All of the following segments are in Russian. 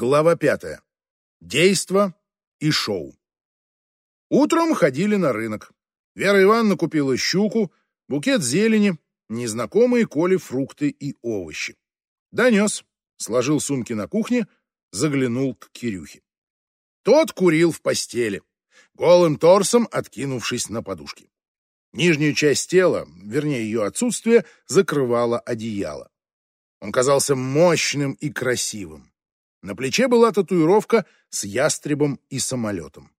Глава пятая. Действо и шоу. Утром ходили на рынок. Вера Ивановна купила щуку, букет зелени, незнакомые Коле фрукты и овощи. Донес, сложил сумки на кухне, заглянул к Кирюхе. Тот курил в постели, голым торсом откинувшись на подушки. Нижнюю часть тела, вернее ее отсутствие, закрывало одеяло. Он казался мощным и красивым. На плече была татуировка с ястребом и самолетом.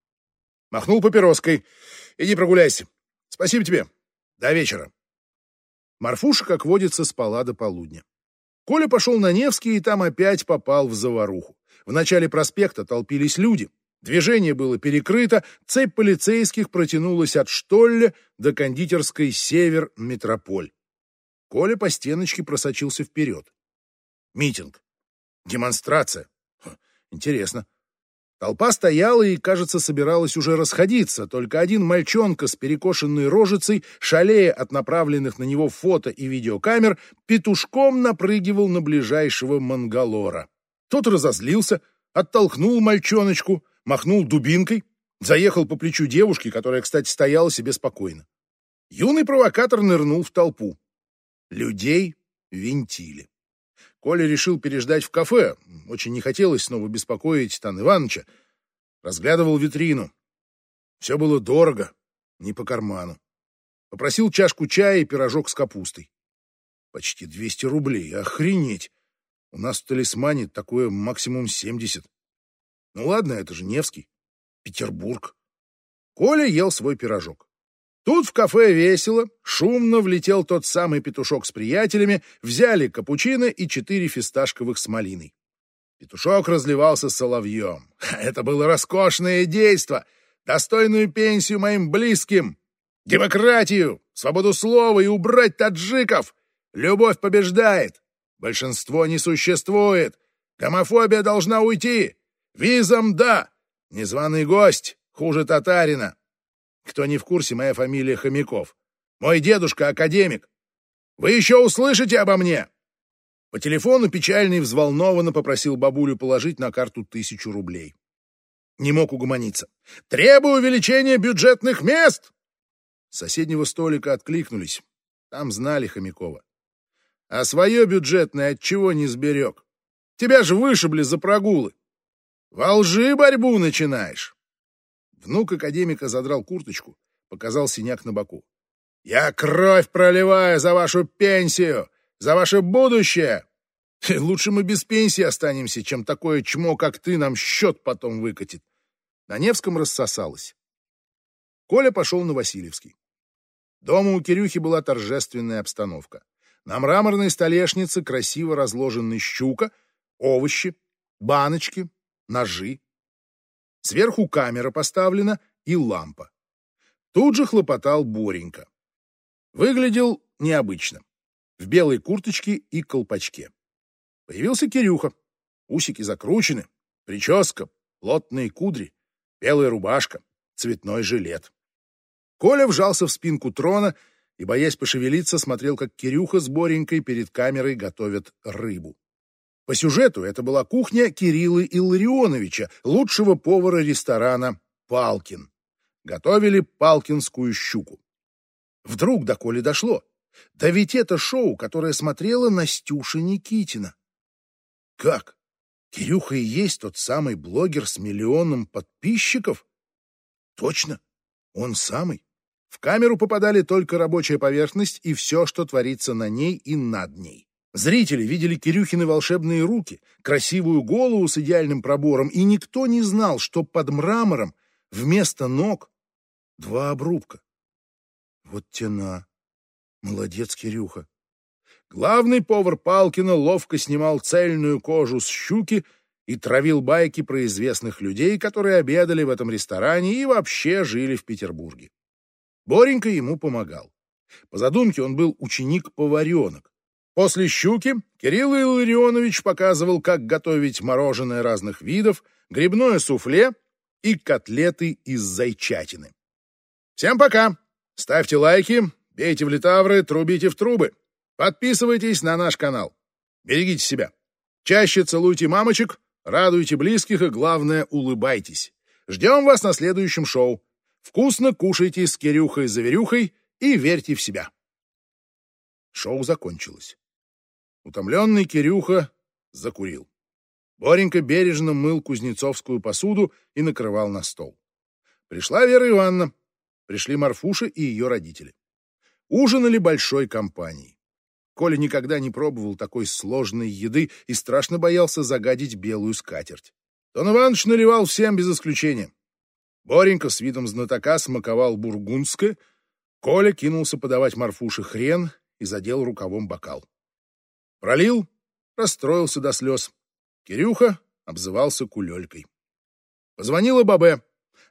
Махнул папироской. «Иди прогуляйся. Спасибо тебе. До вечера». Марфуша, как водится, спала до полудня. Коля пошел на Невский и там опять попал в заваруху. В начале проспекта толпились люди. Движение было перекрыто, цепь полицейских протянулась от Штолля до кондитерской «Север Метрополь». Коля по стеночке просочился вперед. Митинг. Демонстрация. Интересно. Толпа стояла и, кажется, собиралась уже расходиться, только один мальчонка с перекошенной рожицей, шалея от направленных на него фото и видеокамер, петушком напрыгивал на ближайшего мангалора. Тот разозлился, оттолкнул мальчоночку, махнул дубинкой, заехал по плечу девушки, которая, кстати, стояла себе спокойно. Юный провокатор нырнул в толпу. Людей винтили. Коля решил переждать в кафе. Очень не хотелось снова беспокоить Тан Ивановича. Разглядывал витрину. Все было дорого, не по карману. Попросил чашку чая и пирожок с капустой. Почти 200 рублей. Охренеть! У нас в талисмане такое максимум 70. Ну ладно, это же Невский. Петербург. Коля ел свой пирожок. Тут в кафе весело, шумно влетел тот самый петушок с приятелями, взяли капучино и четыре фисташковых с малиной. Петушок разливался соловьем. Это было роскошное действо, достойную пенсию моим близким, демократию, свободу слова и убрать таджиков. Любовь побеждает, большинство не существует, гомофобия должна уйти, визам да, незваный гость хуже татарина. Кто не в курсе, моя фамилия Хомяков. Мой дедушка — академик. Вы еще услышите обо мне!» По телефону печально и взволнованно попросил бабулю положить на карту тысячу рублей. Не мог угомониться. «Требую увеличения бюджетных мест!» С соседнего столика откликнулись. Там знали Хомякова. А свое бюджетное от чего не сберег? Тебя же вышибли за прогулы. Во лжи борьбу начинаешь. Внук академика задрал курточку, показал синяк на боку. «Я кровь проливаю за вашу пенсию, за ваше будущее! Лучше мы без пенсии останемся, чем такое чмо, как ты, нам счет потом выкатит». На Невском рассосалось. Коля пошел на Васильевский. Дома у Кирюхи была торжественная обстановка. На мраморной столешнице красиво разложены щука, овощи, баночки, ножи, Сверху камера поставлена и лампа. Тут же хлопотал Боренька. Выглядел необычно. В белой курточке и колпачке. Появился Кирюха. Усики закручены, прическа, плотные кудри, белая рубашка, цветной жилет. Коля вжался в спинку трона и, боясь пошевелиться, смотрел, как Кирюха с Боренькой перед камерой готовят рыбу. По сюжету это была кухня Кирилла Илларионовича, лучшего повара ресторана «Палкин». Готовили палкинскую щуку. Вдруг до Коли дошло. Да ведь это шоу, которое смотрела Настюша Никитина. Как? Кирюха и есть тот самый блогер с миллионом подписчиков? Точно, он самый. В камеру попадали только рабочая поверхность и все, что творится на ней и над ней. Зрители видели Кирюхины волшебные руки, красивую голову с идеальным пробором, и никто не знал, что под мрамором вместо ног два обрубка. Вот тена. Молодец, Кирюха. Главный повар Палкина ловко снимал цельную кожу с щуки и травил байки про известных людей, которые обедали в этом ресторане и вообще жили в Петербурге. Боренька ему помогал. По задумке он был ученик-поваренок. После щуки Кирилл Илларионович показывал, как готовить мороженое разных видов, грибное суфле и котлеты из зайчатины. Всем пока! Ставьте лайки, бейте в литавры, трубите в трубы. Подписывайтесь на наш канал. Берегите себя. Чаще целуйте мамочек, Радуйте близких и, главное, улыбайтесь. Ждем вас на следующем шоу. Вкусно кушайте с Кирюхой-заверюхой и верьте в себя. Шоу закончилось. Утомленный Кирюха закурил. Боренька бережно мыл кузнецовскую посуду и накрывал на стол. Пришла Вера Ивановна, пришли Марфуша и ее родители. Ужинали большой компанией. Коля никогда не пробовал такой сложной еды и страшно боялся загадить белую скатерть. Тон Иванович наливал всем без исключения. Боренька с видом знатока смаковал бургундское, Коля кинулся подавать Марфуше хрен и задел рукавом бокал. Пролил, расстроился до слез. Кирюха обзывался кулелькой. Позвонила Бабе.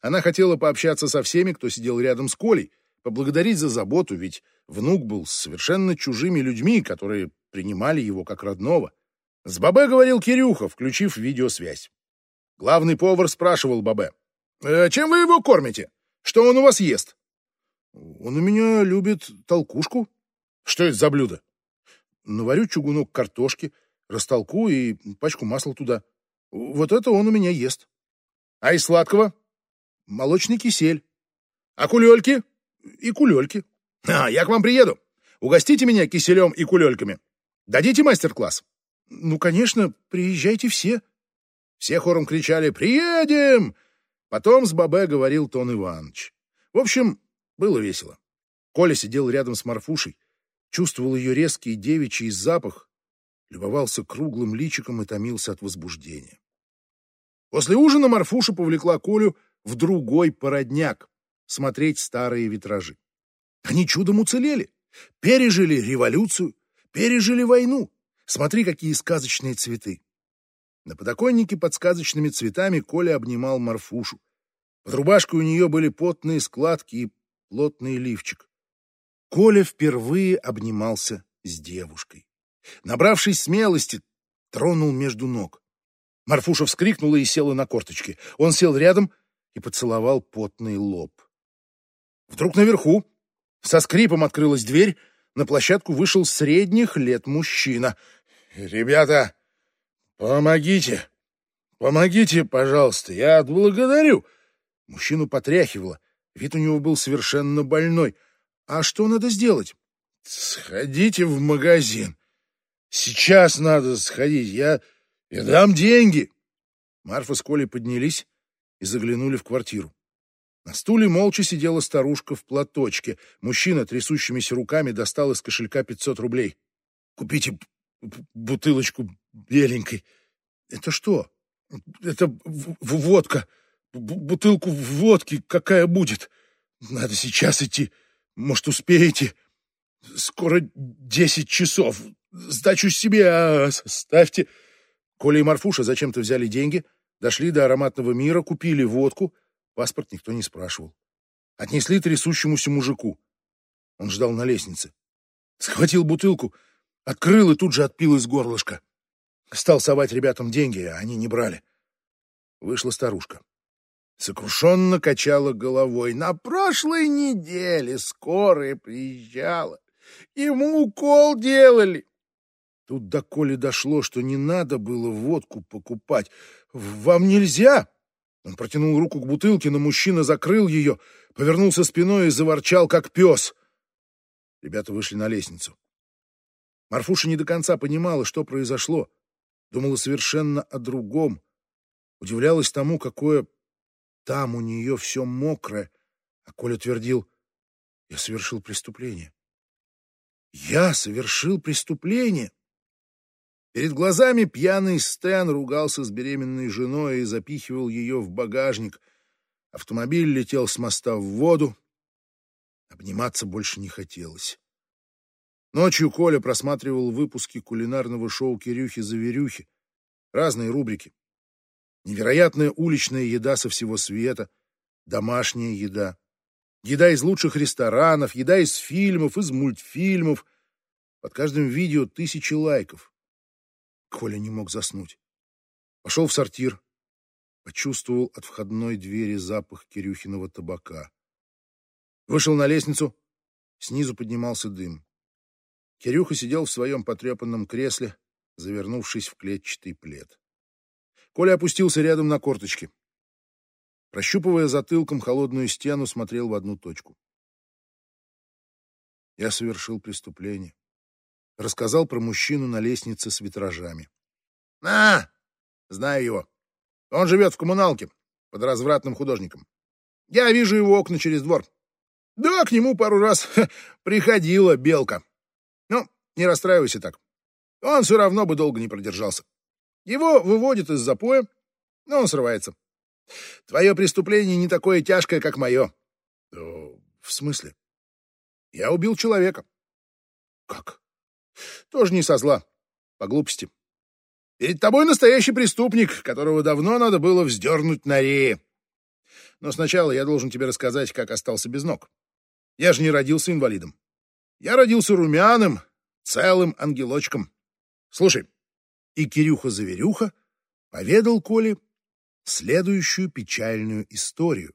Она хотела пообщаться со всеми, кто сидел рядом с Колей, поблагодарить за заботу, ведь внук был с совершенно чужими людьми, которые принимали его как родного. С Бабе говорил Кирюха, включив видеосвязь. Главный повар спрашивал Бабе. «Э, «Чем вы его кормите? Что он у вас ест?» «Он у меня любит толкушку». «Что это за блюдо?» «Наварю чугунок картошки, растолку и пачку масла туда. Вот это он у меня ест. А из сладкого? Молочный кисель. А кулельки? И кулельки. А, я к вам приеду. Угостите меня киселем и кулельками. Дадите мастер-класс? Ну, конечно, приезжайте все. Все хором кричали «Приедем!» Потом с Бабе говорил Тон Иванович. В общем, было весело. Коля сидел рядом с Марфушей, чувствовал ее резкий девичий запах любовался круглым личиком и томился от возбуждения. После ужина Марфуша повлекла Колю в другой породняк смотреть старые витражи. Они чудом уцелели, пережили революцию, пережили войну. Смотри, какие сказочные цветы. На подоконнике под сказочными цветами Коля обнимал Марфушу. Под рубашкой у нее были потные складки и плотный лифчик. Коля впервые обнимался с девушкой. Набравшись смелости, тронул между ног. Марфуша вскрикнула и села на корточки. Он сел рядом и поцеловал потный лоб. Вдруг наверху со скрипом открылась дверь, на площадку вышел средних лет мужчина. «Ребята, помогите! Помогите, пожалуйста, я отблагодарю!» Мужчину потряхивало, вид у него был совершенно больной. «А что надо сделать?» «Сходите в магазин. Сейчас надо сходить, я, я дам деньги. Марфа с Колей поднялись и заглянули в квартиру. На стуле молча сидела старушка в платочке. Мужчина трясущимися руками достал из кошелька 500 рублей. «Купите бутылочку беленькой». «Это что?» «Это водка. Бутылку водки какая будет? Надо сейчас идти. Может, успеете? Скоро десять часов. Сдачу себе а, ставьте. Коля и Марфуша зачем-то взяли деньги, дошли до ароматного мира, купили водку. Паспорт никто не спрашивал. Отнесли трясущемуся мужику. Он ждал на лестнице. Схватил бутылку, открыл и тут же отпил из горлышка. Стал совать ребятам деньги, а они не брали. Вышла старушка. Сокрушенно качала головой. На прошлой неделе скорая приезжала. Ему укол делали. Тут до Коли дошло, что не надо было водку покупать. «Вам нельзя!» Он протянул руку к бутылке, но мужчина закрыл ее, повернулся спиной и заворчал, как пес. Ребята вышли на лестницу. Марфуша не до конца понимала, что произошло. Думала совершенно о другом. Удивлялась тому, какое там у нее все мокрое. А Коля твердил, я совершил преступление. Я совершил преступление. Перед глазами пьяный Стэн ругался с беременной женой и запихивал ее в багажник. Автомобиль летел с моста в воду. Обниматься больше не хотелось. Ночью Коля просматривал выпуски кулинарного шоу «Кирюхи-заверюхи». Разные рубрики. Невероятная уличная еда со всего света, домашняя еда, еда из лучших ресторанов, еда из фильмов, из мультфильмов. Под каждым видео тысячи лайков. Коля не мог заснуть. Пошел в сортир, почувствовал от входной двери запах Кирюхиного табака. Вышел на лестницу, снизу поднимался дым. Кирюха сидел в своем потрепанном кресле, завернувшись в клетчатый плед. Коля опустился рядом на корточки. Прощупывая затылком холодную стену, смотрел в одну точку. Я совершил преступление. Рассказал про мужчину на лестнице с витражами. «А, знаю его. Он живет в коммуналке под развратным художником. Я вижу его окна через двор. Да, к нему пару раз ха, приходила белка. Ну, не расстраивайся так. Он все равно бы долго не продержался. Его выводят из запоя, но он срывается. Твое преступление не такое тяжкое, как мое. В смысле? Я убил человека. Как? Тоже не со зла, по глупости. Перед тобой настоящий преступник, которого давно надо было вздернуть на рее. Но сначала я должен тебе рассказать, как остался без ног. Я же не родился инвалидом. Я родился румяным, целым ангелочком. Слушай, и Кирюха-заверюха поведал Коле следующую печальную историю.